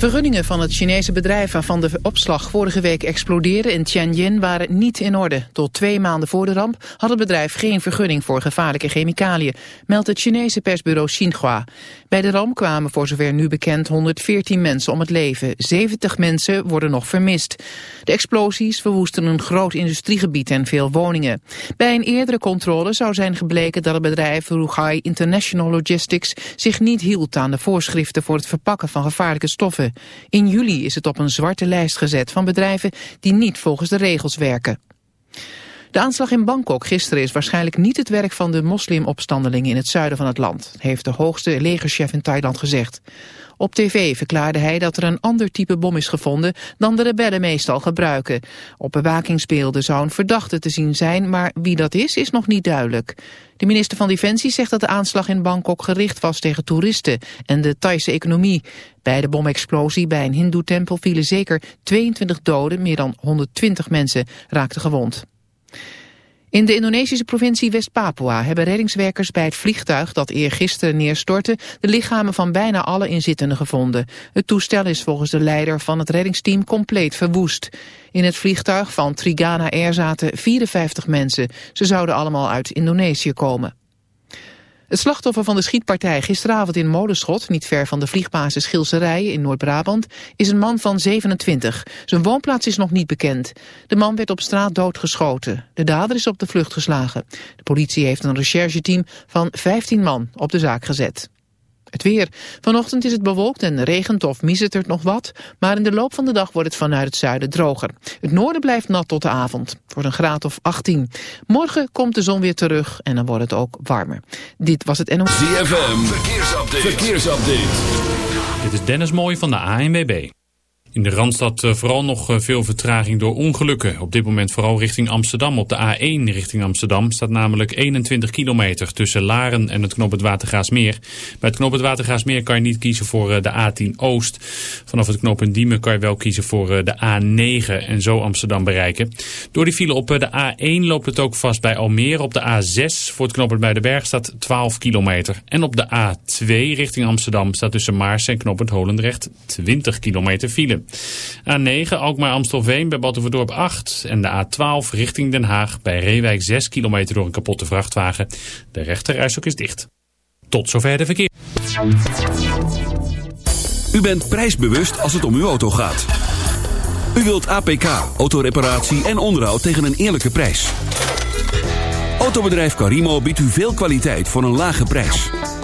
Vergunningen van het Chinese bedrijf waarvan de opslag vorige week explodeerde in Tianjin waren niet in orde. Tot twee maanden voor de ramp had het bedrijf geen vergunning voor gevaarlijke chemicaliën, meldt het Chinese persbureau Xinhua. Bij de ramp kwamen voor zover nu bekend 114 mensen om het leven. 70 mensen worden nog vermist. De explosies verwoesten een groot industriegebied en veel woningen. Bij een eerdere controle zou zijn gebleken dat het bedrijf Ruhai International Logistics zich niet hield aan de voorschriften voor het verpakken van gevaarlijke stoffen. In juli is het op een zwarte lijst gezet van bedrijven die niet volgens de regels werken. De aanslag in Bangkok gisteren is waarschijnlijk niet het werk van de moslimopstandelingen in het zuiden van het land, heeft de hoogste legerchef in Thailand gezegd. Op tv verklaarde hij dat er een ander type bom is gevonden dan de rebellen meestal gebruiken. Op bewakingsbeelden zou een verdachte te zien zijn, maar wie dat is, is nog niet duidelijk. De minister van Defensie zegt dat de aanslag in Bangkok gericht was tegen toeristen en de Thaise economie. Bij de bomexplosie bij een hindoe-tempel vielen zeker 22 doden, meer dan 120 mensen raakten gewond. In de Indonesische provincie West-Papua hebben reddingswerkers bij het vliegtuig dat eergisteren neerstortte de lichamen van bijna alle inzittenden gevonden. Het toestel is volgens de leider van het reddingsteam compleet verwoest. In het vliegtuig van Trigana Air zaten 54 mensen. Ze zouden allemaal uit Indonesië komen. Het slachtoffer van de schietpartij gisteravond in Molenschot, niet ver van de vliegbasis Schilserij in Noord-Brabant, is een man van 27. Zijn woonplaats is nog niet bekend. De man werd op straat doodgeschoten. De dader is op de vlucht geslagen. De politie heeft een rechercheteam van 15 man op de zaak gezet. Het weer. Vanochtend is het bewolkt en regent of miezert nog wat, maar in de loop van de dag wordt het vanuit het zuiden droger. Het noorden blijft nat tot de avond, voor een graad of 18. Morgen komt de zon weer terug en dan wordt het ook warmer. Dit was het NOS. ZFM, verkeersupdate. verkeersupdate. Dit is Dennis Mooij van de ANWB. In de Randstad eh, vooral nog eh, veel vertraging door ongelukken. Op dit moment vooral richting Amsterdam. Op de A1 richting Amsterdam staat namelijk 21 kilometer tussen Laren en het knooppunt Watergaasmeer. Bij het knooppunt Watergaasmeer kan je niet kiezen voor eh, de A10 Oost. Vanaf het knooppunt Diemen kan je wel kiezen voor de A9 en zo Amsterdam bereiken. Door die file op de A1 loopt het ook vast bij Almere. Op de A6 voor het knooppunt bij de Berg staat 12 kilometer. En op de A2 richting Amsterdam staat tussen Maars en knooppunt Holendrecht 20 kilometer file. A9 Alkmaar-Amstelveen bij Batuverdorp 8 en de A12 richting Den Haag bij Reewijk 6 kilometer door een kapotte vrachtwagen. De rechterrijstok is dicht. Tot zover de verkeer. U bent prijsbewust als het om uw auto gaat. U wilt APK, autoreparatie en onderhoud tegen een eerlijke prijs. Autobedrijf Carimo biedt u veel kwaliteit voor een lage prijs.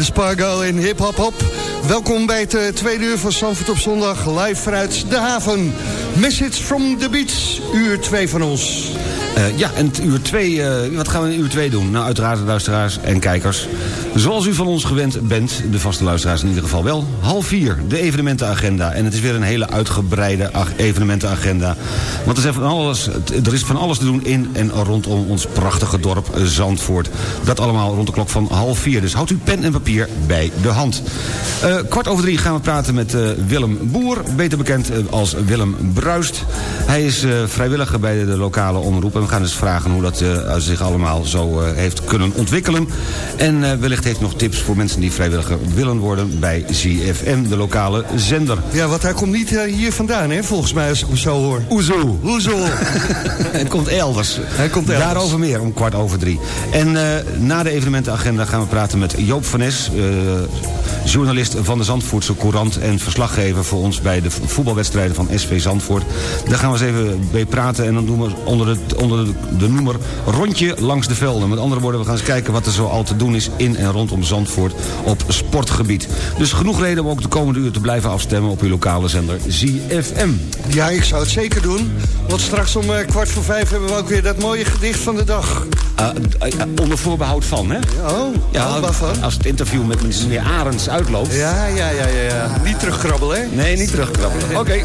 Joris Spargo en Hip Hop Hop. Welkom bij het tweede uur van Zandvoort op zondag, live vanuit de haven. Message from the beach, uur 2 van ons. Uh, ja, en uur 2, uh, wat gaan we in uur 2 doen? Nou, uiteraard luisteraars en kijkers. Zoals u van ons gewend bent, de vaste luisteraars in ieder geval wel... half 4, de evenementenagenda. En het is weer een hele uitgebreide evenementenagenda. Want er is, van alles, er is van alles te doen in en rondom ons prachtige dorp Zandvoort. Dat allemaal rond de klok van half 4. Dus houdt u pen en papier bij de hand. Uh, kwart over drie gaan we praten met Willem Boer. Beter bekend als Willem Bruist. Hij is vrijwilliger bij de lokale we gaan eens vragen hoe dat uh, zich allemaal zo uh, heeft kunnen ontwikkelen. En uh, wellicht heeft nog tips voor mensen die vrijwilliger willen worden... bij ZFM, de lokale zender. Ja, want hij komt niet hier vandaan, hè, volgens mij, als ik hem zo hoor. Hoezo? Hoezo? hij komt elders. Hij komt elders. Daarover meer, om kwart over drie. En na de evenementenagenda gaan we praten met Joop van Nes... journalist van de Zandvoortse Courant... en verslaggever voor ons bij de voetbalwedstrijden van SV Zandvoort. Daar gaan we eens even mee praten en dan doen we onder het onder de noemer Rondje langs de velden. Met andere woorden, we gaan eens kijken wat er zo al te doen is... in en rondom Zandvoort op sportgebied. Dus genoeg reden om ook de komende uur te blijven afstemmen... op uw lokale zender ZFM. Ja, ik zou het zeker doen. Want straks om uh, kwart voor vijf hebben we ook weer dat mooie gedicht van de dag. Uh, uh, onder voorbehoud van, hè? Oh, ja, waarvan? Als het interview met meneer Arends uitloopt. Ja, ja, ja, ja. ja. Niet terugkrabbelen, hè? Nee, niet terugkrabbelen. Oké. Okay.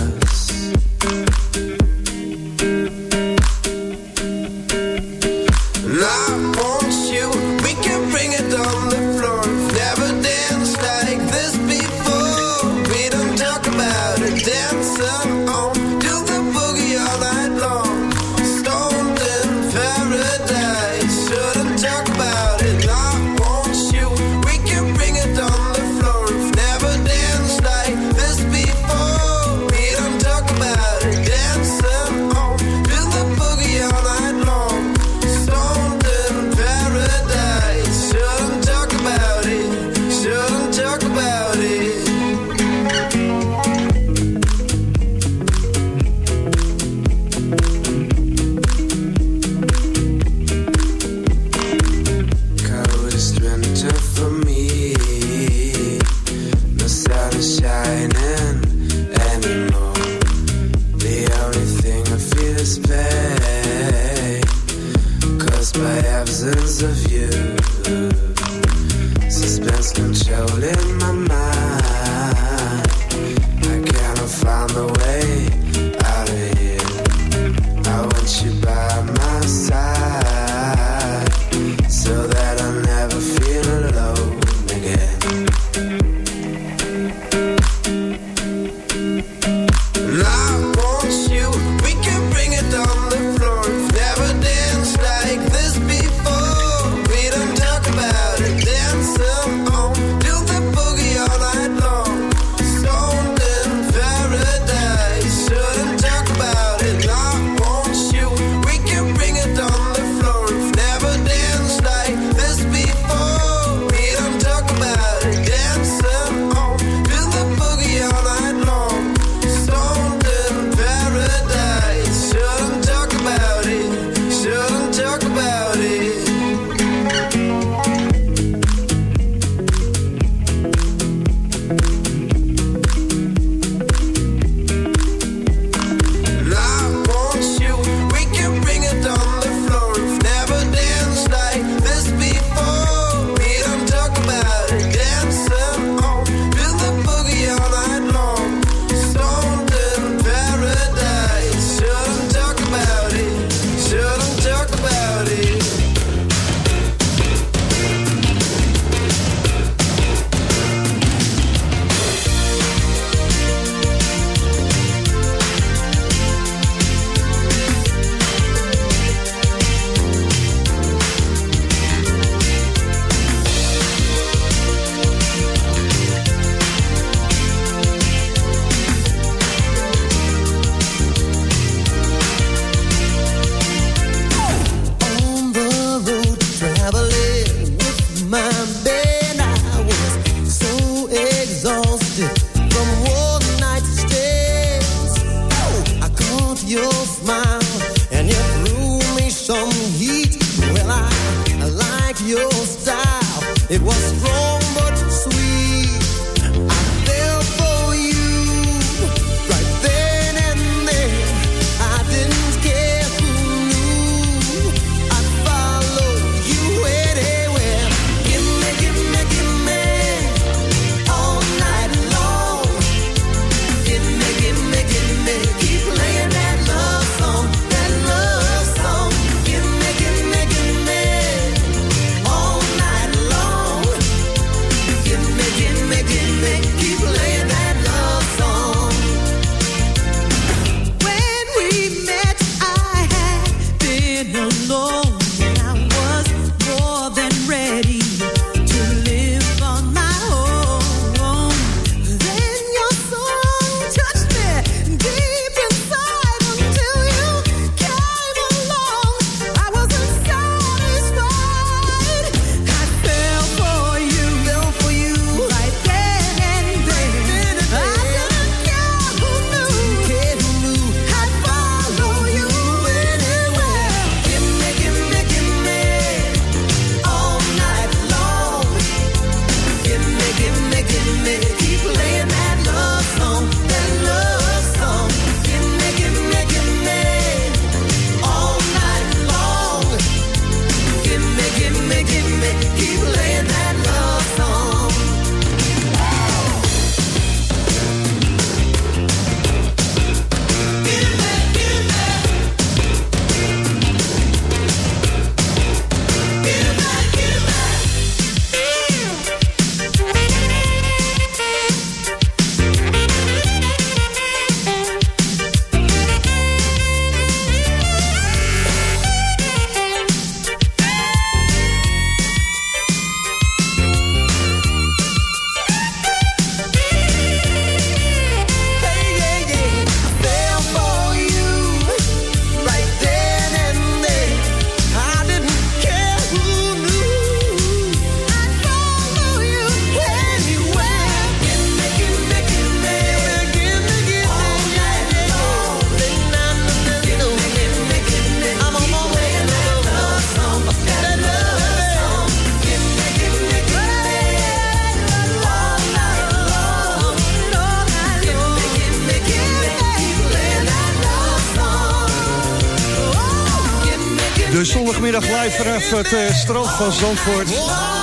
Het uh, strand van Zandvoort.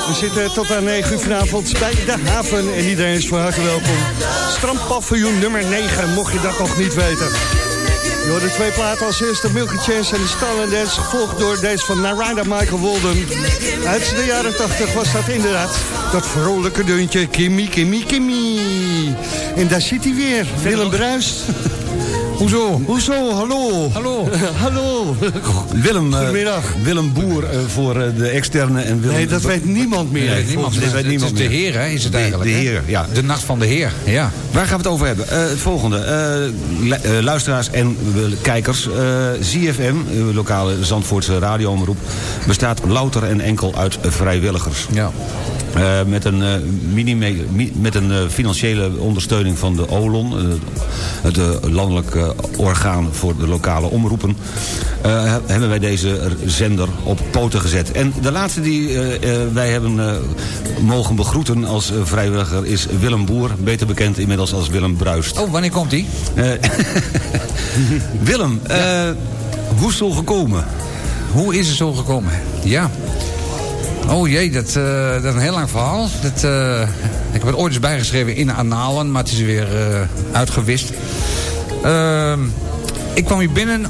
We zitten tot aan 9 uur vanavond bij de haven en iedereen is van harte welkom. Strandpaviljoen nummer 9, mocht je dat nog niet weten. Door de twee platen als eerste Milky Chance en de Dance... gevolgd door deze van Narada Michael Walden. Uit de jaren 80 was dat inderdaad dat vrolijke deuntje... Kimmy, Kimmy, Kimmy. En daar zit hij weer, Willem Bruist. Hoezo? Hoezo? Hallo. Hallo. Hallo. Willem, uh, Goedemiddag. Willem Boer uh, voor uh, de externe en Willem... Nee, dat weet niemand meer. Nee, niemand weet niemand het is de heer, hè, is het De- eigenlijk. de heer, ja. De nacht van de heer, ja. Waar gaan we het over hebben? Eh, het volgende. Eh, lu- eh, luisteraars en eh, kijkers. eh ZFM, uw lokale Zandvoortse radioomroep... bestaat louter en enkel uit vrijwilligers. ja. Eh, met een, eh, minime- mi- met een eh, financiële ondersteuning van de OLON... het landelijk eh, orgaan voor de lokale omroepen... he- hebben wij deze zender op poten gezet. En de laatste die wij hebben mogen begroeten als vrijwilliger... is Willem Boer, beter bekend inmiddels als Willem Bruist. Oh, wanneer komt? Eh, Willem, hoe is het zo gekomen? Hoe is het zo gekomen? Ja. Oh jee, dat, eh, dat is een heel lang verhaal. Dat, eh, ik heb het ooit eens bijgeschreven in Analen, maar het is weer eh, uitgewist. Ehm, ik kwam hier binnen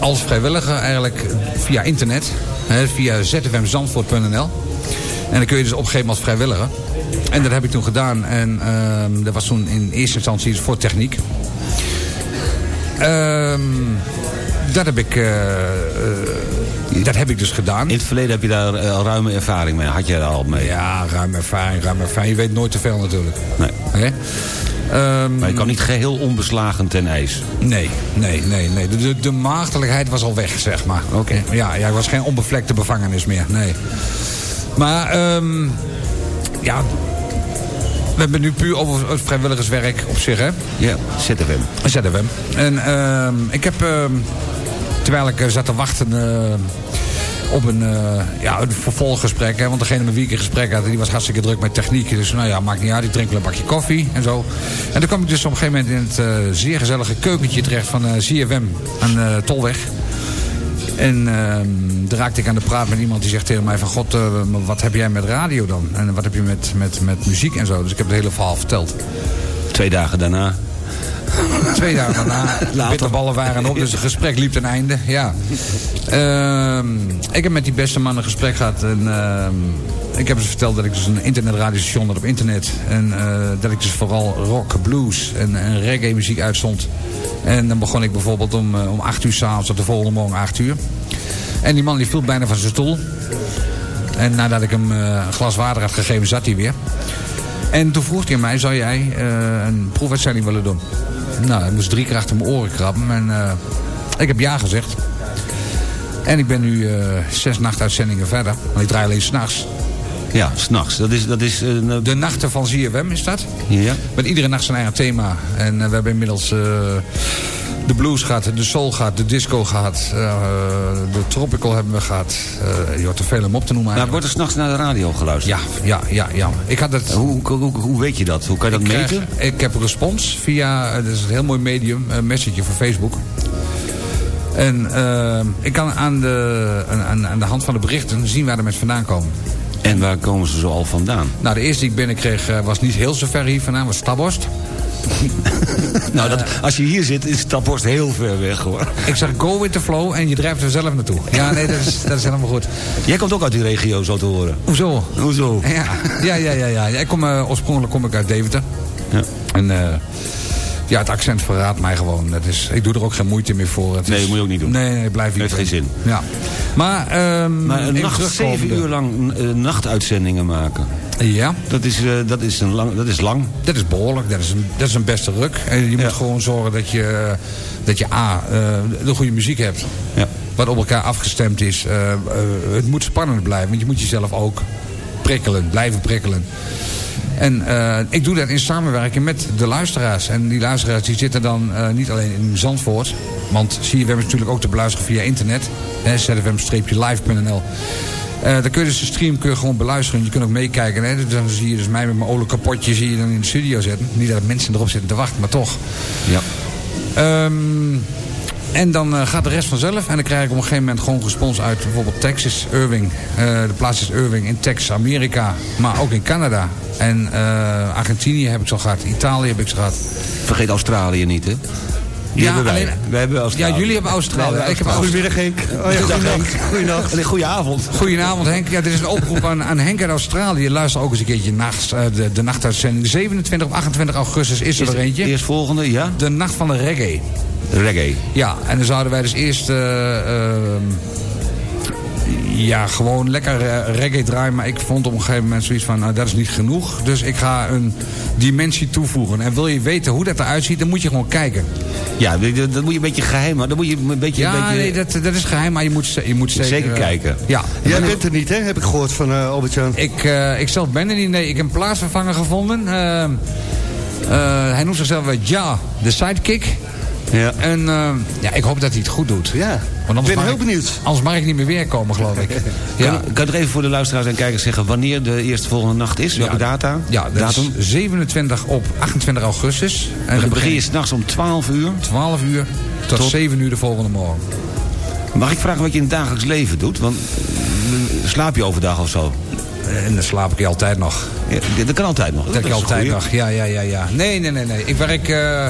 als vrijwilliger eigenlijk via internet. Hè, via zfmzandvoort.nl. En dan kun je dus opgeven als vrijwilliger. En dat heb ik toen gedaan. En ehm, dat was toen in eerste instantie voor techniek. Ehm, dat heb ik... dat heb ik dus gedaan. In het verleden heb je daar eh, al ruime ervaring mee. Had jij daar al mee? Ja, ruim ervaring, ruim ervaring. Je weet nooit te veel natuurlijk. Nee. Hè? Ehm, Maar je kan niet geheel onbeslagen ten ijs. Nee, nee, nee, nee. De, de, de maagdelijkheid was al weg, zeg maar. Oké. Ja, ja, ik was geen onbevlekte bevangenis meer, nee. Maar, ehm, ja... We hebben nu puur over het vrijwilligerswerk op zich, hè? Ja, ZFM. ZFM. En ehm, ik heb, terwijl ik eh, zat te wachten op een, eh, ja, een vervolggesprek... Hè, want degene met wie ik een gesprek had, die was hartstikke druk met techniek. Dus nou ja, maakt niet uit, ik drink wel een bakje koffie en zo. En dan kwam ik dus op een gegeven moment in het eh, zeer gezellige keukentje terecht van eh ZFM aan Tolweg. En ehm daar raakte ik aan de praat met iemand die zegt tegen mij van... God, wat heb jij met radio dan? En wat heb je met, met, met muziek en zo? Dus ik heb het hele verhaal verteld. Twee dagen daarna. Twee dagen daarna, de bitterballen waren op, dus het gesprek liep ten einde. Ja. Ehm, ik heb met die beste man een gesprek gehad. En, ehm, ik heb ze verteld dat ik dus een internetradiostation had op internet. En eh, dat ik dus vooral rock, blues en, en reggae muziek uitzond. En dan begon ik bijvoorbeeld om, eh, om 8 uur s'avonds op de volgende morgen 8 uur. En die man die viel bijna van zijn stoel. En nadat ik hem eh, een glas water had gegeven, zat hij weer. En toen vroeg hij mij, zou jij eh, een proefuitzending willen doen? Nou, ik moest drie keer achter mijn oren krabben. En eh, ik heb ja gezegd. En ik ben nu eh, zes nachtuitzendingen verder. Want ik draai alleen s'nachts. Ja, s'nachts. Dat is... Dat is nou- De nachten van ZFM is dat. ja. Met iedere nacht zijn eigen thema. En we hebben inmiddels de blues gehad, de soul gehad, de disco gehad. eh, de tropical hebben we gehad. Eh, je hoort er veel om op te noemen Nou, eigenlijk. wordt er s'nachts naar de radio geluisterd? Ja, ja, ja, ja. Ik had het... Hoe, hoe, weet je dat? Hoe kan je dat Ik krijg- meten? ik heb respons via, eh, dat is een heel mooi medium, een messenger van Facebook. En eh, ik kan aan de, aan, aan de hand van de berichten zien waar de mensen vandaan komen. En waar komen ze zo al vandaan? Nou, de eerste die ik binnenkreeg eh, was niet heel zo ver hier vandaan, was Staborst. Nou, dat, als je hier zit, is Staphorst heel ver weg, hoor. Ik zeg go with the flow en je drijft er zelf naartoe. Ja, nee, dat is, dat is helemaal goed. Jij komt ook uit die regio, zo te horen. Hoezo? Hoezo? Ja, ja, ja, ja. ja. Ik kom, eh, oorspronkelijk kom ik uit Deventer. Ja. En eh, ja, het accent verraadt mij gewoon. Dat is, ik doe er ook geen moeite meer voor. Het Nee, dat moet je ook niet doen. Nee, nee, blijf hier. Heeft geen zin. Ja. Maar, ehm Maar een nacht, zeven uur lang eh, nachtuitzendingen maken. Ja, Dat is, eh, dat is, een lang, dat is lang. dat is behoorlijk. Dat is een, dat is een beste ruk. En je moet Ja. gewoon zorgen dat je, dat je A, eh, de goede muziek hebt. Ja. Wat op elkaar afgestemd is. Eh, eh, het moet spannend blijven. Want je moet jezelf ook prikkelen. Blijven prikkelen. En eh, ik doe dat in samenwerking met de luisteraars. En die luisteraars die zitten dan eh, niet alleen in Zandvoort. Want CFM is natuurlijk ook te beluisteren via internet. zfm-live.nl Eh dan kun je dus de stream kun je gewoon beluisteren. Je kunt ook meekijken. Hè. Dus Dan zie je dus mij met mijn olie kapotje zie je dan in de studio zetten. Niet dat mensen erop zitten te wachten, maar toch. Ja. Ehm, En dan eh, gaat de rest vanzelf. En dan krijg ik op een gegeven moment gewoon respons uit bijvoorbeeld Texas, Irving. Eh, de plaats is Irving in Texas, Amerika. Maar ook in Canada. En eh, Argentinië heb ik zo gehad. Italië heb ik zo gehad. Vergeet Australië niet, hè? Ja, alleen- wij hebben Australië. Ja, jullie hebben Australië. Ik heb. Goedemiddag Henk. Oh ja, goeienacht. Goeienacht. Een goede avond. Goedenavond Henk. Ja, dit is een oproep aan, aan Henk uit Australië. Luister ook eens een keertje nachts, eh, de, de nachtuitzending. 27 of 28 augustus is er er eentje. Eerst volgende, ja? De nacht van de reggae. Reggae. Ja, en dan zouden wij dus eerst... eh, ehm, ja, gewoon lekker eh, reggae draaien. Maar ik vond op een gegeven moment zoiets van... Nou, dat is niet genoeg. Dus ik ga een dimensie toevoegen. En wil je weten hoe dat eruit ziet... dan moet je gewoon kijken. Ja, dat dat moet je een beetje geheim, maar dan moet je een beetje... Ja, een beetje nee, dat, dat is geheim. Maar je moet, je moet zeker... Zeker kijken. Ja. Jij bent er niet, hè? Heb ik gehoord van eh Albert-Jan. Ik, eh, ik zelf ben er niet. Nee, ik heb een plaatsvervanger gevonden. Eh, hij noemt zichzelf Ja, de sidekick. Ja. En eh, ja, ik hoop dat hij het goed doet. Ja, Want anders ben heel ik- benieuwd. Anders mag ik niet meer weer komen, geloof ik. Kan, ja. kan je er even voor de luisteraars en kijkers zeggen wanneer de eerste volgende nacht is? Welke Ja, data? Ja, dat Datum? is 27 op 28 augustus. En dan begin je s'nachts om 12 uur. 12 uur tot, Tot- 7 uur de volgende morgen. Mag ik vragen wat je in het dagelijks leven doet? Want eh, slaap je overdag of zo? En dan slaap ik altijd nog. Ja, dat kan altijd nog. Dat ik is een altijd goeie. nog. Ja, ja, ja, ja. Nee, nee, nee, nee. Ik werk, eh,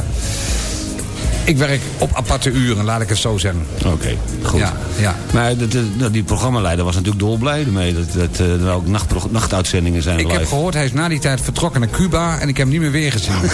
ik werk op aparte uren, laat ik het zo zeggen. Oké, goed. Ja, ja. Maar dat, die programmaleider was natuurlijk dolblij ermee. Dat, dat eh, er ook nachtpro- nachtuitzendingen zijn Ik live. heb gehoord, hij is na die tijd vertrokken naar Cuba en ik heb hem niet meer weer gezien.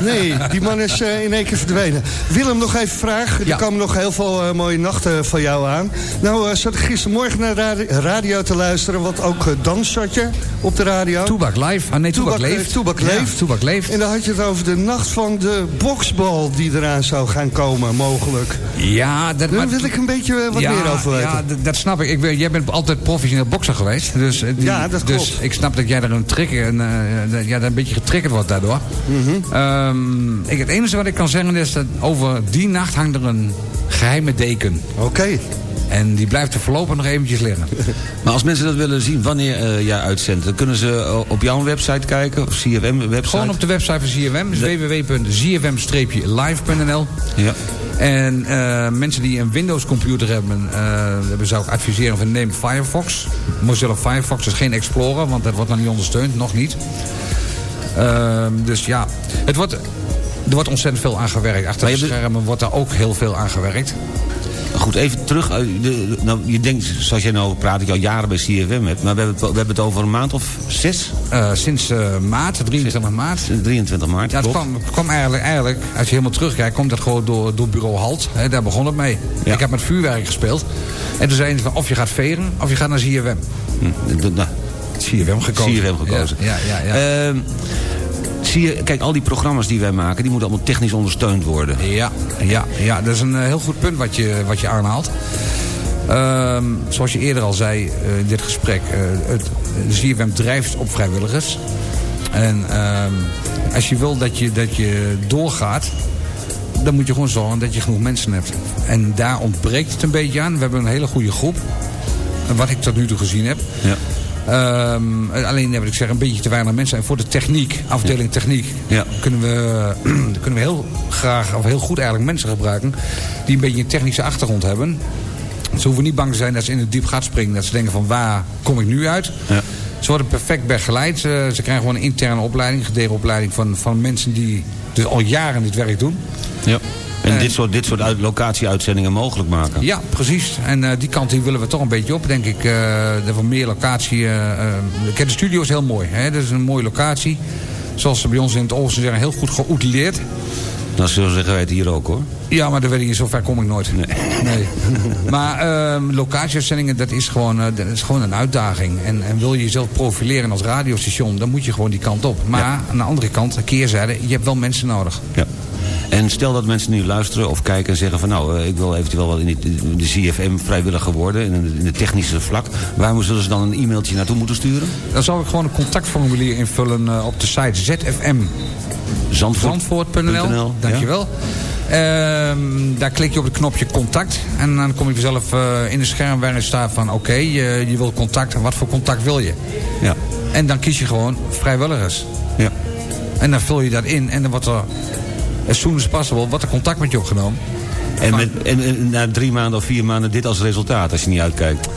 Nee, die man is eh, in één keer verdwenen. Willem, nog even vragen. Ja. Er komen nog heel veel eh, mooie nachten van jou aan. Nou, zat ik gistermorgen naar radi- radio te luisteren. Wat ook uh, dans zat je op de radio. Toebak live. Ah nee, Toebak, leeft. eh, Toebak Ja, leeft. Toebak leeft. En dan had je het over de nacht van de boksbal die eraan zou gaan komen, mogelijk. Ja, dat, Daar wil ik een beetje eh, wat ja, meer over weten. Ja, dat snap ik. ik jij bent altijd professioneel bokser geweest. Dus, eh, die- Ja, dat dus klopt. ik snap dat jij er een trigger, een, eh, ja, dat een beetje getriggerd wordt daardoor. Mhm. Ehm, ik, het enige wat ik kan zeggen is dat over die nacht hangt er een geheime deken. Oké. En die blijft er voorlopig nog eventjes liggen. Maar als mensen dat willen zien wanneer eh, jij uitzendt... dan kunnen ze eh, op jouw website kijken, of CFM-website. Gewoon op de website van ZFM. Dus www.zfm-live.nl Ja. En eh, mensen die een Windows computer hebben, eh zou ik adviseren van neem Firefox. Mozilla Firefox is geen Explorer, want dat wordt nog niet ondersteund, nog niet. Ehm, dus ja, het wordt, er wordt ontzettend veel aan gewerkt. Achter de schermen wordt daar ook heel veel aan gewerkt. Goed, even terug. eh, de- nou, je denkt, zoals jij nou praat, dat je al jaren bij CFM hebt... maar we hebben, het, we hebben het over een maand of zes? Eh, sinds eh, maart, 23 maart. 23 maart, Ja, het klopt. kwam, eigenlijk, eigenlijk, als je helemaal terugkijkt, komt dat gewoon door, door bureau Halt. Hè, daar begon het mee. Ja. Ik heb met vuurwerk gespeeld. En toen zeiden ze van, of je gaat veren, of je gaat naar ZFM. Hm, nou, CFM gekozen. CFM gekozen. Ja, ja, ja. ja. Ehm, zie je, kijk, al die programma's die wij maken... die moeten allemaal technisch ondersteund worden. Ja, ja, ja, dat is een eh, heel goed punt wat je, wat je aanhaalt. Ehm, zoals je eerder al zei eh, in dit gesprek, eh, het, ZFM drijft op vrijwilligers. En ehm, als je wil dat je, dat je doorgaat, dan moet je gewoon zorgen dat je genoeg mensen hebt. En daar ontbreekt het een beetje aan. We hebben een hele goede groep, wat ik tot nu toe gezien heb. Ja. Ehm, alleen, wat ik zeg, een beetje te weinig mensen. En voor de techniek, afdeling techniek, Ja. kunnen, we, kunnen we heel graag, of heel goed eigenlijk mensen gebruiken... die een beetje een technische achtergrond hebben. Ze hoeven niet bang te zijn dat ze in het diep gat springen. Dat ze denken van, waar kom ik nu uit? Ja. Ze worden perfect begeleid. Ze, ze krijgen gewoon een interne opleiding, gedegen opleiding... van, van mensen die dus al jaren dit werk doen. Ja. En Eh. dit soort, dit soort uit, locatie-uitzendingen mogelijk maken. Ja, precies. En eh, die kant die willen we toch een beetje op, denk ik. er van meer locatie. de studio is heel mooi. Hè? Dat is een mooie locatie. Zoals ze bij ons in het oosten zeggen, heel goed geoutileerd. Dat zullen zeggen wij het hier ook hoor. Ja, maar daar weet ik, zo ver kom ik nooit. Nee. Nee. maar ehm locatieuitzendingen, dat is gewoon, dat is gewoon een uitdaging. En, en wil je jezelf profileren als radiostation, dan moet je gewoon die kant op. Maar aan de andere kant, een keerzijde, je hebt wel mensen nodig. Ja. En stel dat mensen nu luisteren of kijken en zeggen van... nou, eh, ik wil eventueel wel in de CFM vrijwilliger worden... in het, in het technische vlak. Waar zullen ze dan een e-mailtje naartoe moeten sturen? Dan zou ik gewoon een contactformulier invullen eh, op de site ZFM Zandvoort. Zandvoort.nl. Dankjewel. Ehm, daar klik je op het knopje contact. En dan kom je vanzelf eh, in de scherm waarin staat van... oké, je, je wil contact. En wat voor contact wil je? Ja. En dan kies je gewoon vrijwilligers. ja. En dan vul je dat in. En dan wordt er, as soon as possible, wordt er contact met je opgenomen. En, met, en, en na drie maanden of vier maanden dit als resultaat, als je niet uitkijkt.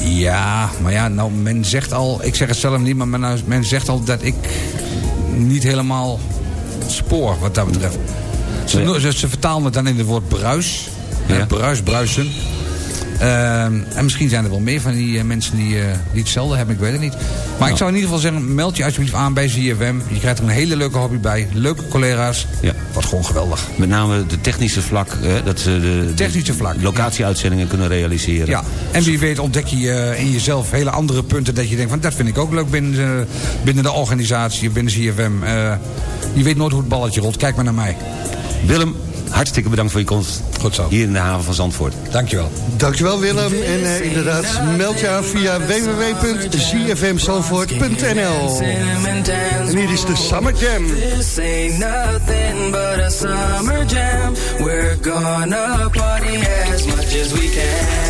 Ja, maar ja, nou, men zegt al... Ik zeg het zelf niet, maar men, men zegt al dat ik niet helemaal spoor wat dat betreft. Ze, ze, ze vertalen het dan in het woord bruis. Ja. Bruis, bruisen. Ehm, en misschien zijn er wel meer van die eh, mensen die, eh, die hetzelfde hebben, ik weet het niet. Maar ik zou in ieder geval zeggen, meld je alsjeblieft aan bij ZFM. Je krijgt er een hele leuke hobby bij. Leuke collega's. Ja. Wordt gewoon geweldig. Met name de technische vlak, hè, dat ze de, Technische vlak, de locatieuitzendingen kunnen realiseren. Ja, en wie weet ontdek je eh, in jezelf hele andere punten... dat je denkt van dat vind ik ook leuk binnen, eh, binnen de organisatie, binnen ZFM. Eh, je weet nooit hoe het balletje rolt. Kijk maar naar mij. Willem, hartstikke bedankt voor je komst. Goed zo. Hier in de haven van Zandvoort. Dankjewel. Dankjewel Willem. En eh, inderdaad, meld je aan via www.zfmzandvoort.nl En hier is de Summer Jam. This ain't nothing but a summer jam. We're gonna party as much as we can.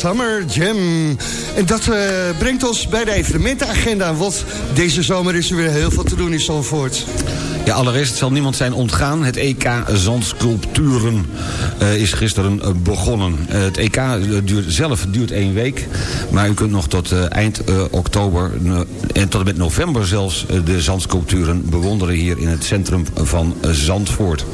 Summer Jam. En dat eh, brengt ons bij de evenementenagenda. Want deze zomer is er weer heel veel te doen in Zandvoort. Ja, allereerst zal niemand zijn ontgaan. Het EK Zandsculpturen eh, is gisteren eh, begonnen. Het EK duurt, zelf duurt één week. Maar u kunt nog tot eind oktober en tot en met november zelfs... de zandsculpturen bewonderen hier in het centrum van Zandvoort.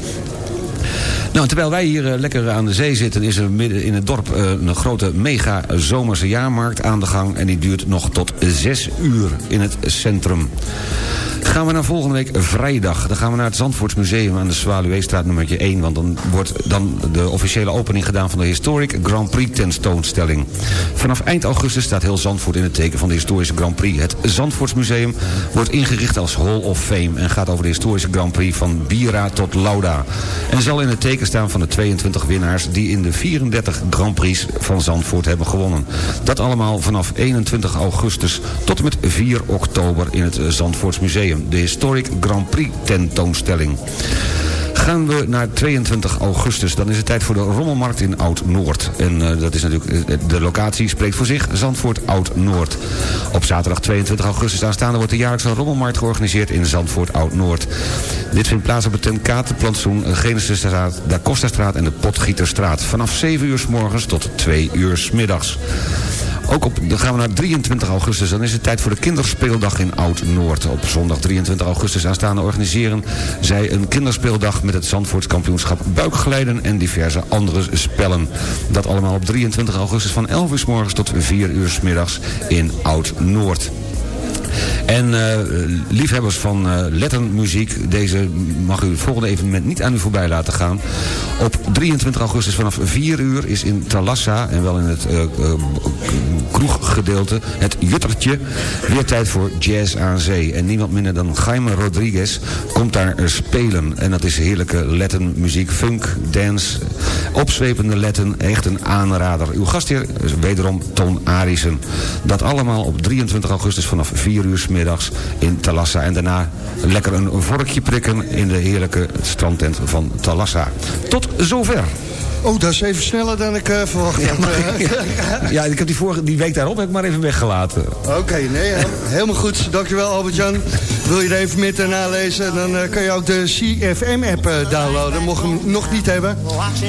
Nou, terwijl wij hier eh, lekker aan de zee zitten... is er midden in het dorp eh, een grote mega zomerse jaarmarkt aan de gang... en die duurt nog tot zes uur in het centrum. Gaan we naar volgende week vrijdag. Dan gaan we naar het Zandvoortsmuseum aan de Zwaluweestraat nummertje 1. Want dan wordt dan de officiële opening gedaan van de Historic Grand Prix tentoonstelling. Vanaf eind augustus staat heel Zandvoort in het teken van de historische Grand Prix. Het Zandvoortsmuseum wordt ingericht als Hall of Fame... en gaat over de historische Grand Prix van Bira tot Lauda. En zal in het teken staan van de 22 winnaars... die in de 34 Grand Prix van Zandvoort hebben gewonnen. Dat allemaal vanaf 21 augustus tot en met 4 oktober in het Zandvoortsmuseum. De Historic Grand Prix tentoonstelling. Gaan we naar 22 augustus, dan is het tijd voor de Rommelmarkt in Oud-Noord. En uh, dat is natuurlijk, uh, de locatie spreekt voor zich, Zandvoort Oud-Noord. Op zaterdag 22 augustus aanstaande wordt de jaarlijkse Rommelmarkt georganiseerd in Zandvoort Oud-Noord. Dit vindt plaats op het Tenkatenplantsoen, Genesisstraat, Da Costa-straat en de Potgieterstraat. Vanaf 7 uur s morgens tot 2 uur s middags. Ook op, dan gaan we naar 23 augustus. Dan is het tijd voor de kinderspeeldag in Oud-Noord. Op zondag 23 augustus aanstaande organiseren zij een kinderspeeldag... met het Zandvoortskampioenschap buikglijden en diverse andere spellen. Dat allemaal op 23 augustus van 11 uur s morgens tot 4 uur s middags in Oud-Noord. En uh, liefhebbers van uh, lettermuziek, deze mag u het volgende evenement niet aan u voorbij laten gaan. Op 23 augustus vanaf 4 uur is in Talassa, en wel in het uh, kroeggedeelte, het Juttertje, weer tijd voor jazz aan zee. En niemand minder dan Jaime Rodriguez komt daar spelen. En dat is heerlijke lettermuziek, funk, dance, opzwepende letten, echt een aanrader. Uw gastheer is wederom Ton Arissen. Dat allemaal op 23 augustus vanaf 4 uur middags in Talassa. En daarna lekker een vorkje prikken in de heerlijke strandtent van Talassa. Tot zover. Oh, dat is even sneller dan ik uh, verwacht had. Ja, ja, ik heb die, vorige, die week daarop heb ik maar even weggelaten. Oké, okay, nee, helemaal goed. Dankjewel Albert-Jan. Wil je er even meer nalezen, dan uh, kan je ook de CFM-app uh, downloaden. Mocht je hem nog niet hebben.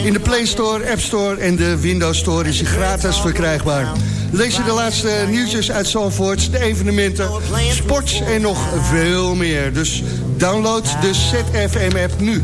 In de Play Store, App Store en de Windows Store is hij gratis verkrijgbaar. Lees je de laatste nieuwtjes uit Zalvoort, de evenementen, sports en nog veel meer. Dus download de ZFM-app nu.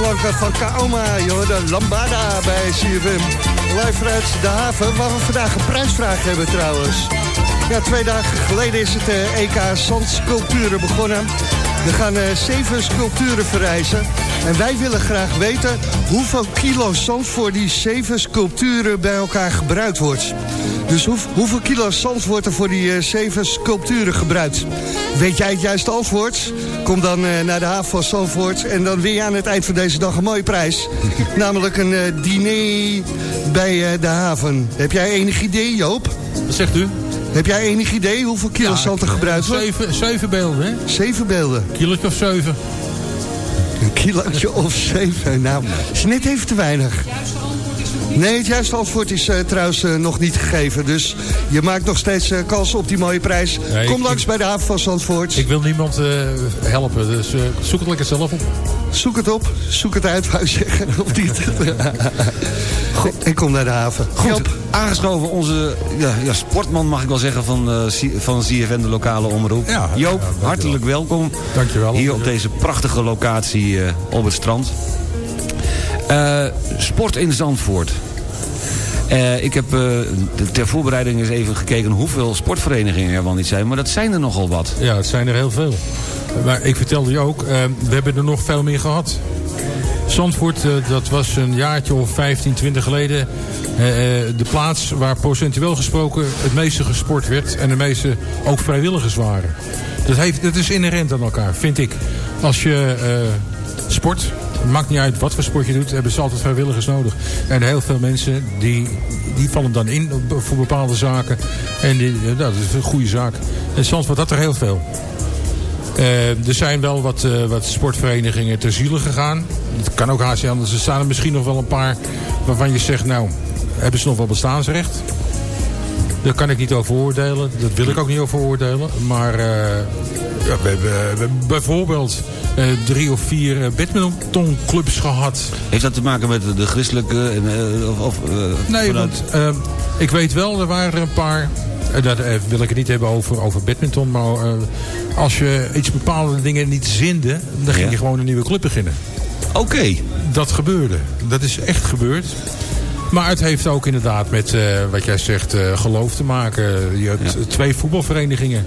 klanken van Kaoma, joh, de Lambada bij CFM. Live vanuit de haven, waar we vandaag een prijsvraag hebben trouwens. Ja, twee dagen geleden is het eh, EK Zandsculpturen begonnen. We gaan eh, zeven sculpturen verrijzen. En wij willen graag weten hoeveel kilo zand voor die zeven sculpturen bij elkaar gebruikt wordt. Dus hoe, hoeveel kilo zand wordt er voor die eh, zeven sculpturen gebruikt? Weet jij het juiste antwoord? Kom dan eh, naar de haven van Zandvoort en dan win je aan het eind van deze dag een mooie prijs. Namelijk een eh, diner bij eh, de haven. Heb jij enig idee, Joop? Wat zegt u? Heb jij enig idee hoeveel kilo zand er gebruikt wordt? Zeven, zeven beelden, hè? Zeven beelden. Kilootje of zeven. Een kilootje of zeven. Nou, is net even te weinig. Nee, het juiste antwoord is eh, trouwens eh, nog niet gegeven. Dus je maakt nog steeds eh, kans op die mooie prijs. Nee, Kom ik- langs bij de haven van Zandvoort. Ik wil niemand eh, helpen, dus zoek het lekker zelf op. Zoek het op, zoek het uit, wou je zeggen. Of niet? Goed, en kom naar de haven. Goed, Joop, aangeschoven onze ja, ja, sportman mag ik wel zeggen van, eh, C- van CFN, de lokale omroep. Ja, Joop, ja, hartelijk welkom. Dankjewel. Hier op deze prachtige locatie eh, op het strand. Eh, sport in Zandvoort. Eh, ik heb eh, ter voorbereiding eens even gekeken hoeveel sportverenigingen er wel niet zijn. Maar dat zijn er nogal wat. Ja, het zijn er heel veel. Maar ik vertelde je ook, we hebben er nog veel meer gehad. Zandvoort, dat was een jaartje of 15, 20 geleden... de plaats waar procentueel gesproken het meeste gesport werd... en de meeste ook vrijwilligers waren. Dat, heeft, dat is inherent aan elkaar, vind ik. Als je sport, het maakt niet uit wat voor sport je doet... hebben ze altijd vrijwilligers nodig. En heel veel mensen die, die vallen dan in voor bepaalde zaken. En dat is een goede zaak. En Zandvoort had er heel veel. Eh, er zijn wel wat, eh, wat sportverenigingen ter ziele gegaan. Het kan ook haast anders. Er staan er misschien nog wel een paar waarvan je zegt... nou, hebben ze nog wel bestaansrecht? Daar kan ik niet over oordelen. Dat wil ik ook niet over oordelen. Maar eh, ja, we, hebben, bijvoorbeeld eh, drie of vier eh, badmintonclubs gehad. Heeft dat te maken met de christelijke... eh, of, eh, Nee, vanuit- want eh, ik weet wel, er waren een paar... eh, Daar eh, wil ik het niet hebben over, over badminton. Maar eh, als je iets bepaalde dingen niet zinde... dan ging Ja. je gewoon een nieuwe club beginnen. Oké. Dat gebeurde. Dat is echt gebeurd. Maar het heeft ook inderdaad met, eh, wat jij zegt, eh, geloof te maken. Je hebt twee voetbalverenigingen.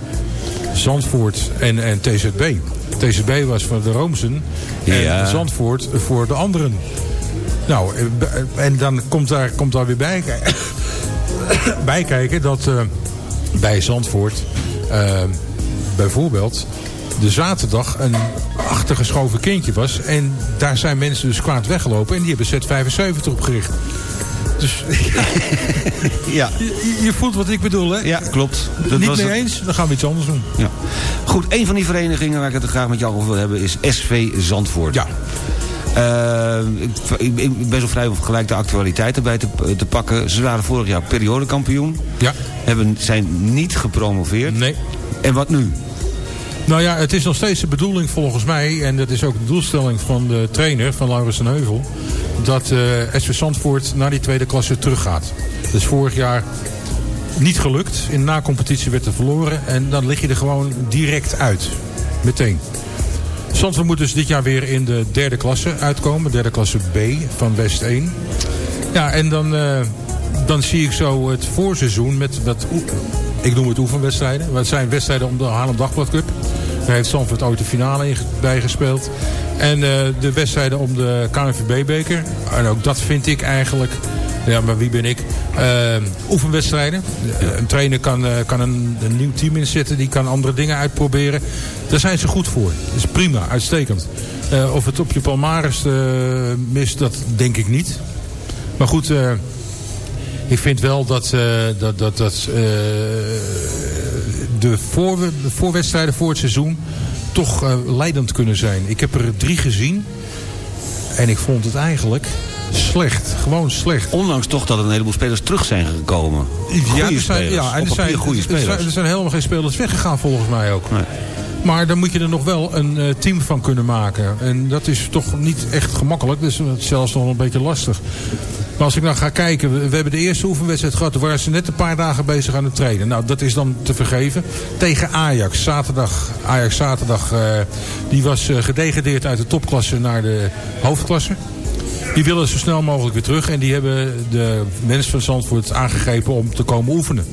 Zandvoort en, en TZB. TZB was voor de Roomsen. Ja. En Zandvoort voor de anderen. Nou, eh, en dan komt daar, komt daar weer bij, kijken- bij kijken dat bij Zandvoort bijvoorbeeld de zaterdag een achtergeschoven kindje was. En daar zijn mensen dus kwaad weggelopen. En die hebben Z75 opgericht. Dus Ja. je, je voelt wat ik bedoel, hè? ja, klopt. Dat Niet was mee het. eens? Dan gaan we iets anders doen. Ja. Goed, een van die verenigingen waar ik het graag met jou over wil hebben is SV Zandvoort. Ja. Ik, ik- ik ben zo vrij om gelijk de actualiteit erbij te, te pakken. Ze waren vorig jaar periodekampioen. Ja. Hebben, zijn niet gepromoveerd. Nee. En wat nu? Nou ja, het is nog steeds de bedoeling volgens mij... en dat is ook de doelstelling van de trainer, van Laurens en Heuvel... dat eh SV Zandvoort naar die tweede klasse teruggaat. Dat is vorig jaar niet gelukt. In de na-competitie werd er verloren... en dan lig je er gewoon direct uit. Meteen. Zandvoort moet dus dit jaar weer in de derde klasse uitkomen. Derde klasse B van West 1. Ja, en dan, eh, dan zie ik zo het voorseizoen met oe- Ik noem het oefenwedstrijden. Het zijn wedstrijden om de Haarlem Dagblad Cup. Daar heeft Zandvoort ooit de finale in bij gespeeld. En eh, de wedstrijden om de KNVB-beker. En ook dat vind ik eigenlijk... Ja, maar wie ben ik? Eh, oefenwedstrijden. Eh, Een trainer kan, kan een, een nieuw team inzetten. Die kan andere dingen uitproberen. Daar zijn ze goed voor. Dat is prima, uitstekend. Of het op je palmares mist, dat denk ik niet. Maar goed, ik vind wel dat, dat, dat, dat de, voor, de voorwedstrijden voor het seizoen toch eh, leidend kunnen zijn. Ik heb er drie gezien. En ik vond het eigenlijk slecht. Gewoon slecht. Ondanks toch dat een heleboel spelers terug zijn gekomen. Goeie er zijn, spelers. ja, en er zijn, goede er zijn- spelers. Er zijn helemaal geen spelers weggegaan volgens mij ook. Nee. Maar dan moet je er nog wel een eh, team van kunnen maken. En dat is toch niet echt gemakkelijk. Dus dat is zelfs nog een beetje lastig. Maar als ik nou ga kijken, we, hebben de eerste oefenwedstrijd gehad. Toen waren ze net een paar dagen bezig aan het trainen. Nou, dat is dan te vergeven. Tegen Ajax, zaterdag. Ajax zaterdag, eh, die was eh, gedegradeerd uit de topklasse naar de hoofdklasse. Die willen zo snel mogelijk weer terug. En die hebben de mensen van Zandvoort aangegrepen om te komen oefenen.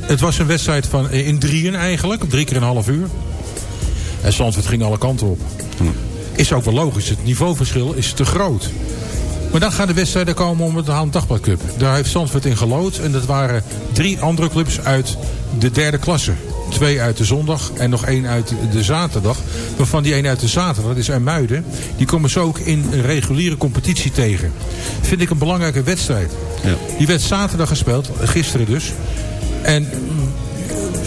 Het was een wedstrijd van, in drieën eigenlijk. Drie keer een half uur. En Zandvoort ging alle kanten op. Is ook wel logisch. Het niveauverschil is te groot. Maar dan gaan de wedstrijden komen om het Haan Dagblad Cup. Daar heeft Zandvoort in gelood. En dat waren drie andere clubs uit de derde klasse. Twee uit de zondag en nog één uit de zaterdag. Waarvan die één uit de zaterdag, dat is IJmuiden. Die komen ze ook in een reguliere competitie tegen. Vind ik een belangrijke wedstrijd. Ja. Die werd zaterdag gespeeld, gisteren dus. En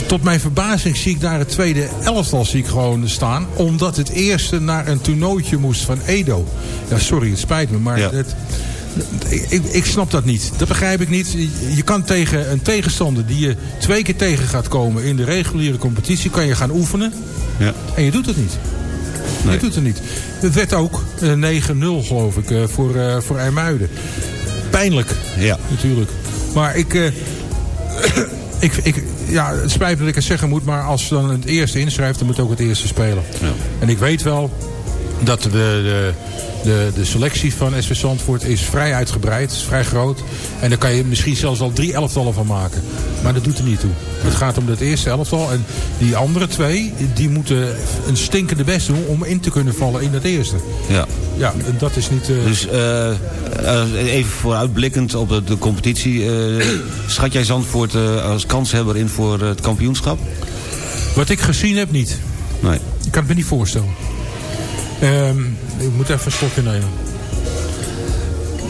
tot mijn verbazing zie ik daar het tweede elftal zie ik gewoon staan. Omdat het eerste naar een toernooitje moest van Edo. Ja, sorry, het spijt me, maar Ja. het, ik, ik, snap dat niet. Dat begrijp ik niet. Je- kan tegen een tegenstander die je twee keer tegen gaat komen in de reguliere competitie, kan je gaan oefenen. Ja. En je doet het niet. Nee. Je doet het niet. Het werd ook eh, 9-0 geloof ik eh, voor, eh voor IJmuiden. Pijnlijk Ja. natuurlijk. Maar ik, eh, ik, ik, ja, het spijt me dat ik het zeggen moet, maar als je dan het eerste inschrijft, dan moet ook het eerste spelen. Ja. En ik weet wel dat de, de, de, de selectie van SV Zandvoort is vrij uitgebreid, is vrij groot. En daar kan je misschien zelfs al drie elftallen van maken. Maar dat doet er niet toe. Het gaat om het eerste elftal. En die andere twee, die moeten een stinkende best doen om in te kunnen vallen in het eerste. ja. Ja, en dat is niet... eh, Dus eh, eh, even vooruitblikkend op de, de competitie. schat jij Zandvoort als kanshebber in voor het kampioenschap? Wat ik gezien heb, niet. Nee. Ik kan het me niet voorstellen. Ehm, ik moet even een slokje nemen.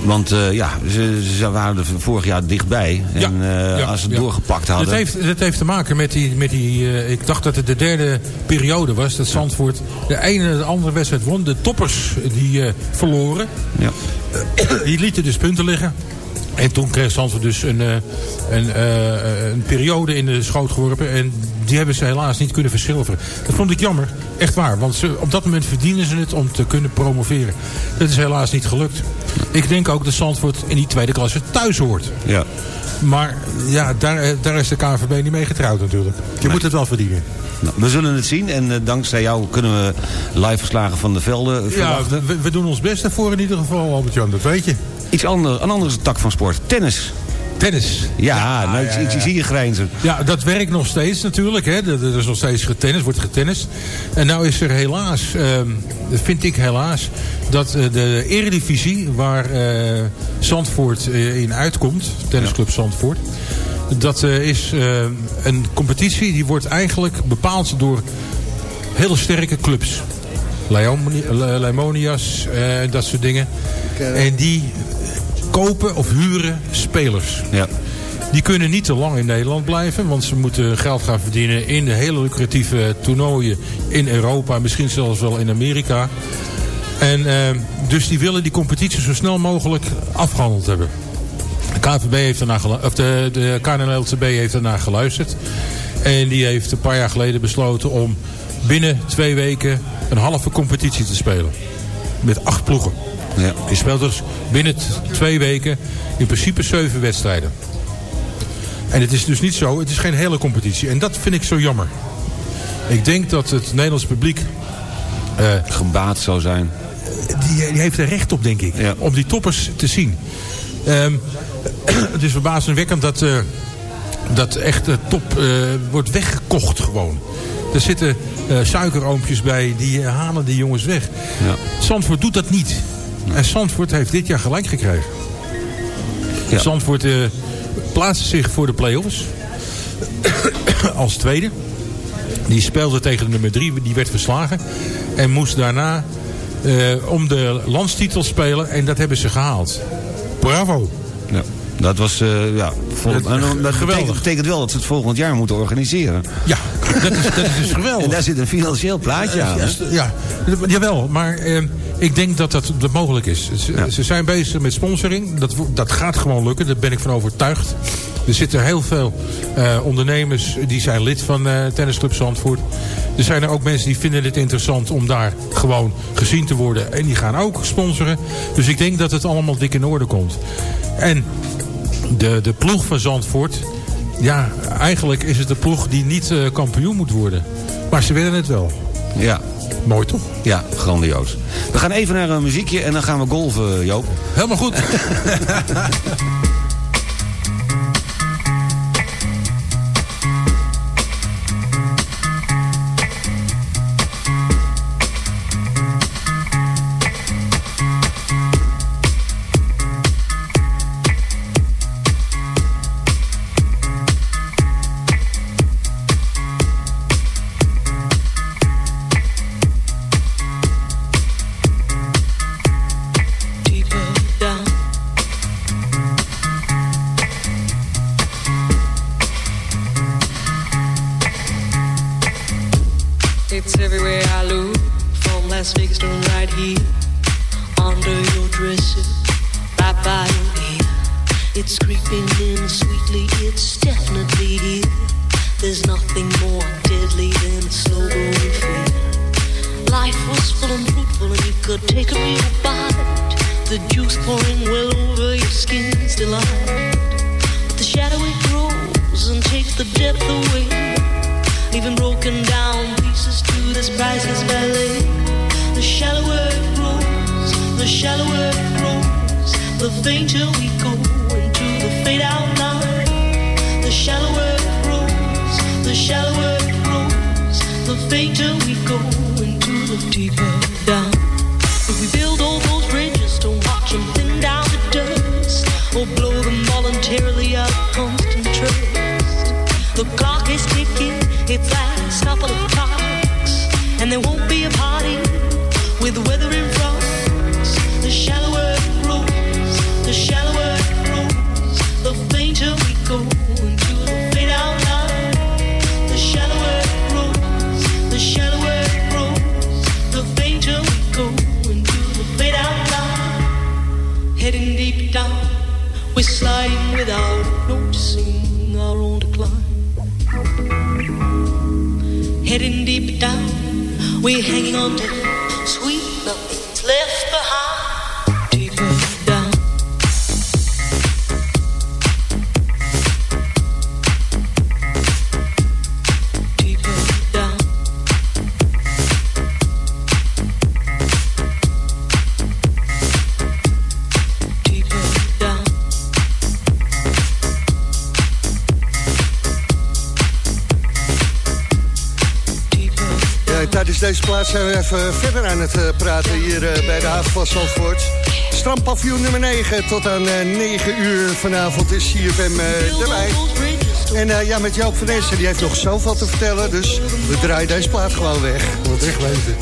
Want eh, ja, ze, ze waren er vorig jaar dichtbij. En Ja, eh, ja, als ze het ja. doorgepakt hadden... Dat heeft, dat heeft te maken met die... Met die eh, ik dacht dat het de derde periode was. Dat Zandvoort de ene en de andere wedstrijd won. De toppers die verloren. Ja. Die lieten dus punten liggen. En toen kreeg Zandvoort dus een, een, een periode in de schoot geworpen. En die hebben ze helaas niet kunnen verzilveren. Dat vond ik jammer. Echt waar. Want ze, op dat moment verdienen ze het om te kunnen promoveren. Dat is helaas niet gelukt. Ik denk ook dat Zandvoort in die tweede klasse thuis hoort. Ja. Maar ja, daar, eh, daar is de KNVB niet mee getrouwd natuurlijk. Je moet het wel verdienen. Nou, we zullen het zien en eh, dankzij jou kunnen we live verslagen van de velden Ja, verwachten. we, we doen ons best ervoor in ieder geval, Albert-Jan. Dat weet je. Iets anders, een andere tak van sport. Tennis. Tennis. Ja, nou, ik, ik zie je grijnzen. Ja, dat werkt nog steeds natuurlijk. Hè. Er er is nog steeds getennis, wordt getennist. En nou is er helaas, ehm, vind ik helaas, dat eh, de eredivisie waar eh, Zandvoort eh, in uitkomt, tennisclub Zandvoort, dat is een competitie die wordt eigenlijk bepaald door hele sterke clubs. Leimonias, eh, dat soort dingen. En die kopen of huren spelers. Ja. Die kunnen niet te lang in Nederland blijven. Want ze moeten geld gaan verdienen in de hele lucratieve toernooien in Europa. Misschien zelfs wel in Amerika. En eh, dus die willen die competitie zo snel mogelijk afgehandeld hebben. De KVB heeft ernaar of de, de KNLCB heeft ernaar geluisterd. En die heeft een paar jaar geleden besloten om binnen twee weken een halve competitie te spelen. Met acht ploegen. Ja. Je speelt dus binnen twee weken in principe zeven wedstrijden. En het is dus niet zo, het is geen hele competitie. En dat vind ik zo jammer. Ik denk dat het Nederlands publiek, eh, Gebaat zou zijn. die, die heeft er recht op, denk ik. Ja. Om die toppers te zien. Ehm, het is verbazingwekkend dat, eh, dat echt de top eh, wordt weggekocht gewoon. Er zitten eh, suikeroompjes bij, die eh, halen die jongens weg. Ja. Zandvoort doet dat niet. En Zandvoort heeft dit jaar gelijk gekregen. Ja. Zandvoort eh, plaatste zich voor de play-offs. Als tweede. Die speelde tegen de nummer drie, die werd verslagen. En moest daarna eh, om de landstitel spelen. En dat hebben ze gehaald. Bravo. Ja. Dat was, eh, ja, vol- Dat- en dat geweldig. betekent, betekent wel dat ze het volgend jaar moeten organiseren. Ja, dat is, dat is dus geweldig. En daar zit een financieel plaatje aan. hè? Ja, jawel. Maar eh, ik denk dat dat, dat mogelijk is. Ze, Ja. ze zijn bezig met sponsoring. Dat, dat gaat gewoon lukken. Daar ben ik van overtuigd. Er zitten heel veel eh, ondernemers die zijn lid van eh Tennisclub Zandvoort. Er zijn er ook mensen die vinden het interessant om daar gewoon gezien te worden. En die gaan ook sponsoren. Dus ik denk dat het allemaal dik in orde komt. En de, de ploeg van Zandvoort... Ja, eigenlijk is het de ploeg die niet eh, kampioen moet worden. Maar ze willen het wel. Ja. Mooi toch? Ja, grandioos. We gaan even naar een muziekje en dan gaan we golven, Joop. Helemaal goed. verder aan het eh, praten hier eh, bij de haven van Zandvoort. Strandpavioen nummer 9 tot aan eh, 9 uur vanavond is CFM eh, erbij. En eh, ja, met Joop van Essen, die heeft nog zoveel te vertellen. Dus we draaien deze plaat gewoon weg. Wat.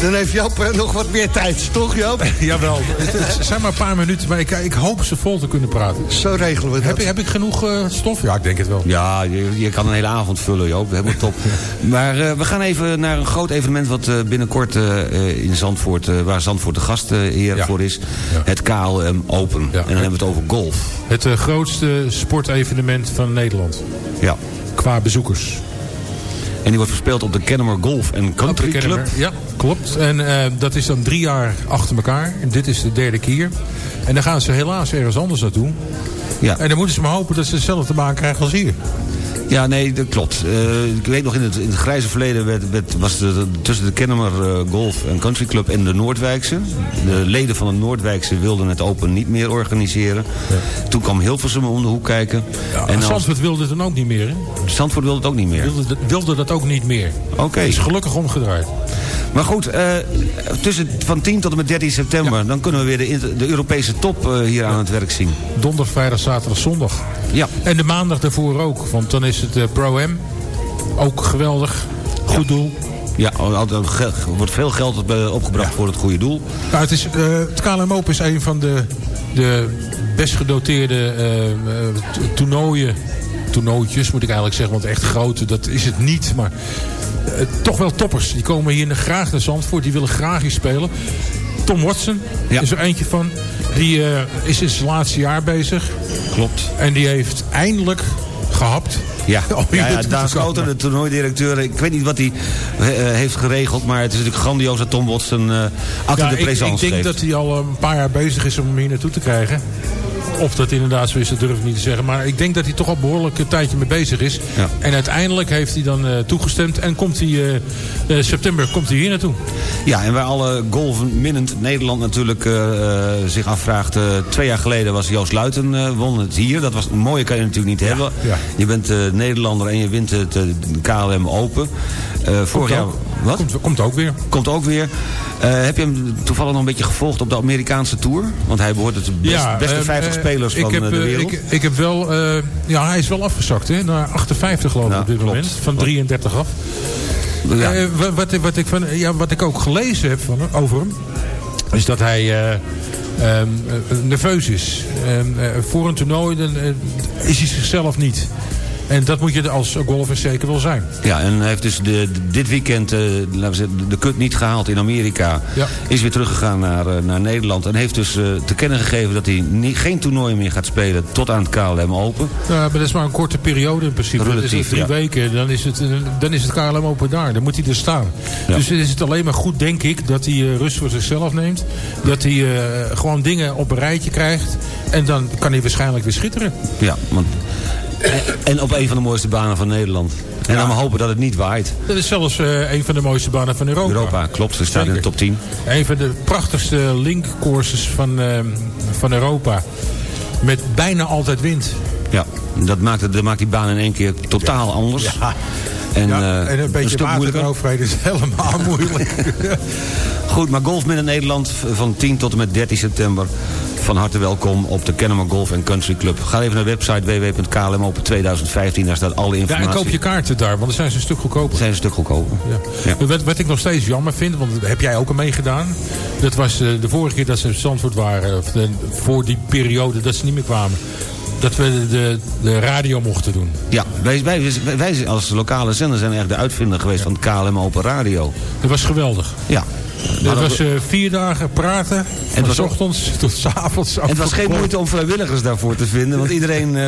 Dan heeft Joop eh, nog wat meer tijd, toch Joop? Jawel. Het zijn maar een paar minuten, maar ik, ik hoop ze vol te kunnen praten. Zo regelen we dat. Heb, heb ik genoeg eh, stof? Ja, ik denk het wel. Ja, je, je kan een hele avond vullen, Joop. Helemaal top. maar eh, we gaan even naar een groot evenement... wat eh, binnenkort in Zandvoort, eh, waar Zandvoort de gastheer Ja. voor is. Ja. Het KLM Open. Ja. En dan hebben we het over golf. Het eh, grootste sportevenement van Nederland. Ja. Qua bezoekers. En die wordt verspeeld op de Kennemer Golf en Country Club. Ja, klopt. En eh, dat is dan drie jaar achter elkaar. En dit is de derde keer. En dan gaan ze helaas ergens anders naartoe. Ja. En dan moeten ze maar hopen dat ze hetzelfde baan krijgen als hier. Ja, nee, dat klopt. Eh, ik weet nog, in het, in het grijze verleden werd, werd- was de, tussen de Kennemer eh, Golf en Country Club en de Noordwijkse. De leden van de Noordwijkse wilden het Open niet meer organiseren. Toen kwam Hilversum om de hoek kijken. en en als, Zandvoort wilde het dan ook niet meer. Hè? Zandvoort wilde het ook niet meer. Wilde, wilde dat ook niet meer. Oké. is gelukkig omgedraaid. Maar goed, eh, tussen van 10 tot en met 13 september... dan kunnen we weer de, de Europese top eh, hier aan het werk zien. Donderdag, vrijdag, zaterdag, zondag. Ja. En de maandag daarvoor ook. Want dan is het eh, Pro-M. Ook geweldig. Goed doel. Ja, er wordt veel geld op, opgebracht voor het goede doel. Nou, het, is, het KLM Open is een van de, de best gedoteerde to- toernooien. Toernooitjes moet ik eigenlijk zeggen, want echt grote, dat is het niet. Maar eh, toch wel toppers. Die komen hier graag naar Zandvoort, die willen graag hier spelen. Tom Watson Ja. is er eentje van. Die eh, is in zijn laatste jaar bezig. Klopt. En die heeft eindelijk gehapt. Ja, hier ja, ja Daan. Schoten, de toernooidirecteur. Ik weet niet wat hij eh, heeft geregeld... maar het is natuurlijk grandioos dat Tom acte Ja, de ik, ik présence denk geeft. dat hij al een paar jaar bezig is om hem hier naartoe te krijgen. Of dat inderdaad zo is, dat durf ik niet te zeggen. Maar ik denk dat hij toch al behoorlijk een tijdje mee bezig is. Ja. En uiteindelijk heeft hij dan eh, toegestemd. En komt hij, eh, eh, september komt hij hier naartoe. Ja, en waar alle golven minnend Nederland natuurlijk zich afvraagt... twee jaar geleden was Joost Luiten, won het hier. Dat was een mooie kan je natuurlijk niet hebben. ja. Je bent Nederlander en je wint het KLM Open. Vorig jaar... Wat? Komt, komt ook weer. Komt ook weer. Eh, heb je hem toevallig nog een beetje gevolgd op de Amerikaanse Tour? Want hij behoort best, beste eh, 50 eh, spelers van heb, eh, de wereld. Ik, ik heb wel... ja, hij is wel afgezakt, hè. Naar 58 geloof ik op dit klopt. moment. Van 33 af. Ja. Wa- wat, wat, ik van, ja, wat ik ook gelezen heb van, over hem... is dat hij eh, ehm, eh, nerveus is. En, eh, voor een toernooi dan, is hij zichzelf niet. En dat moet je als golfer zeker wel zijn. Ja, en hij heeft dus de, dit weekend eh, laten we zeggen, de kut niet gehaald in Amerika. Ja. Is weer teruggegaan naar, eh, naar Nederland. En heeft dus eh, te kennen gegeven dat hij niet, geen toernooi meer gaat spelen tot aan het KLM Open. Ja, maar dat is maar een korte periode in principe. Dat is drie ja. weken. Dan is, het, dan is het KLM open daar. Dan moet hij er staan. Ja. Dus is het alleen maar goed, denk ik, dat hij rust voor zichzelf neemt. Dat hij gewoon dingen op een rijtje krijgt. En dan kan hij waarschijnlijk weer schitteren. Ja, want, en, en op een van de mooiste banen van Nederland. En dan maar hopen dat het niet waait. Dat is zelfs eh, een van de mooiste banen van Europa. Europa, klopt. Ze staat in de top 10. Een van de prachtigste linkcourses van, eh, van Europa. Met bijna altijd wind. Ja, dat maakt, het, dat maakt die baan in één keer totaal anders. En, Ja, eh, en een beetje water eroverheen is helemaal moeilijk. Goed, maar Golf in Nederland van 10 tot en met 13 september. Van harte welkom op de Kennemer Golf Country Club. Ga even naar de website www.klmopen2015. Daar staat alle Ja, informatie. en koop je kaarten daar, want dan zijn ze een stuk goedkoper. zijn een stuk goedkoper. Ja. Wat, wat ik nog steeds jammer vind, want dat heb jij ook al meegedaan. Dat was eh, de vorige keer dat ze in Zandvoort waren, of de- voor die periode dat ze niet meer kwamen. Dat we de, de radio mochten doen. Ja, wij, wij, wij als lokale zender zijn eigenlijk de uitvinder geweest van het KLM Open Radio. Dat was geweldig. Ja. Dat was eh, vier dagen praten, van s ook- ochtends tot s avonds. En het was geen moeite om vrijwilligers daarvoor te vinden, want iedereen eh,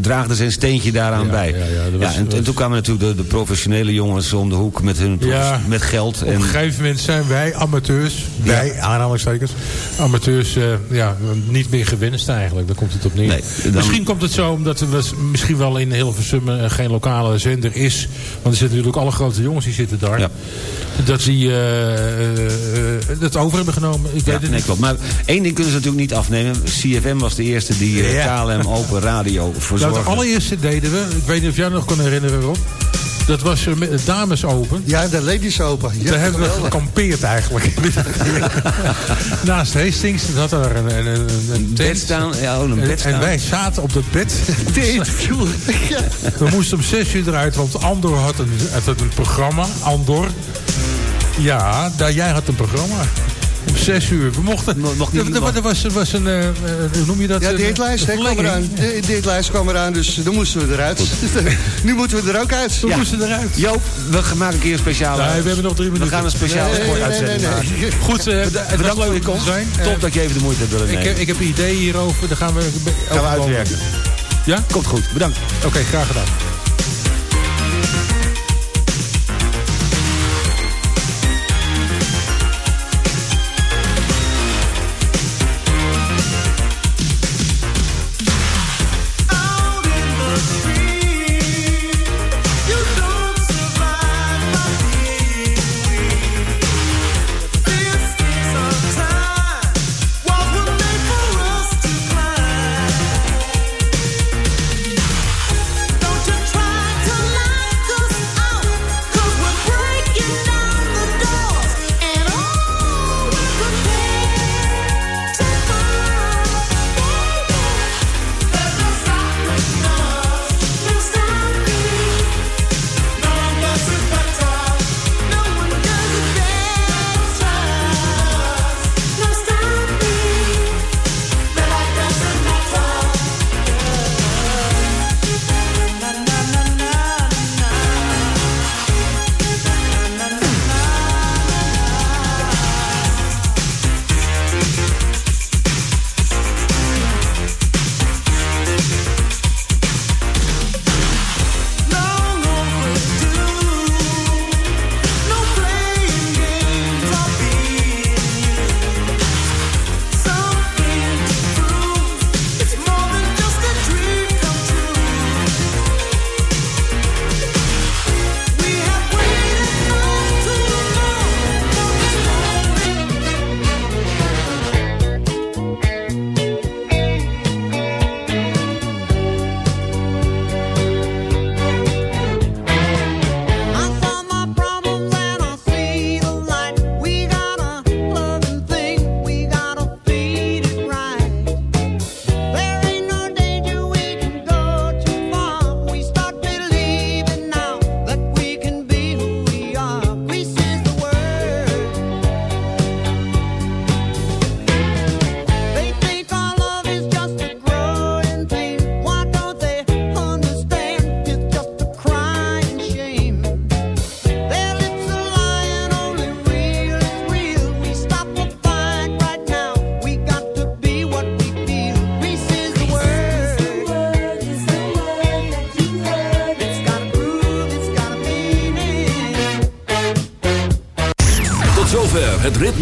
draagde zijn steentje daaraan Ja, bij. ja, ja, was- en, en toen kwamen natuurlijk de, de professionele jongens om de hoek met hun Ja. met geld. Op En, een gegeven moment zijn wij amateurs, wij aanhalingstekens, amateurs eh, ja, niet meer gewenst eigenlijk. Daar komt het op neer. Nee, dan- Misschien komt het zo omdat er was, misschien wel in Hilversum geen lokale zender is. Want er zitten natuurlijk alle grote jongens die zitten daar. Dat die eh, eh, dat over hebben genomen. Ik ja, weet het nee, niet. klopt. Maar één ding kunnen ze natuurlijk niet afnemen. CFM was de eerste die eh, Ja. KLM Open Radio Nou, verzorgde. het allereerste deden we, ik weet niet of jij nog kan herinneren Rob. Dat was met de dames open. Ja, de ladies open. Ja, Daar hebben we geweldig. gekampeerd eigenlijk. Naast Hastings dat had er een, een, een, een bed tent. staan. Ja, oh, een En, bed staan. en wij zaten op dat bed. We moesten om zes uur eruit, want Andor had een, had een programma. Andor. Ja, daar, jij had een programma. Om zes uur. We mochten... Mo- mocht niet er, er, er was, was een... eh, eh, hoe noem je dat? Ja, Een- de hitlijst een kwam eraan. De, de hitlijst kwam eraan, dus dan moesten we eruit. nu moeten we er ook uit. We moesten eruit. Joop, we maken een keer een speciale... Nee, we hebben nog drie We minuten. gaan een speciale Nee, nee, sportuitzending nee, nee, maken. nee. Goed, eh, het was Bedankt voor leuk je komst. zijn. Top Eh, dat je even de moeite hebt willen ik, nemen. heb- ik heb ideeën hierover. Daar gaan we... Gaan we uitwerken. Ja? Komt goed, bedankt. Oké, graag gedaan.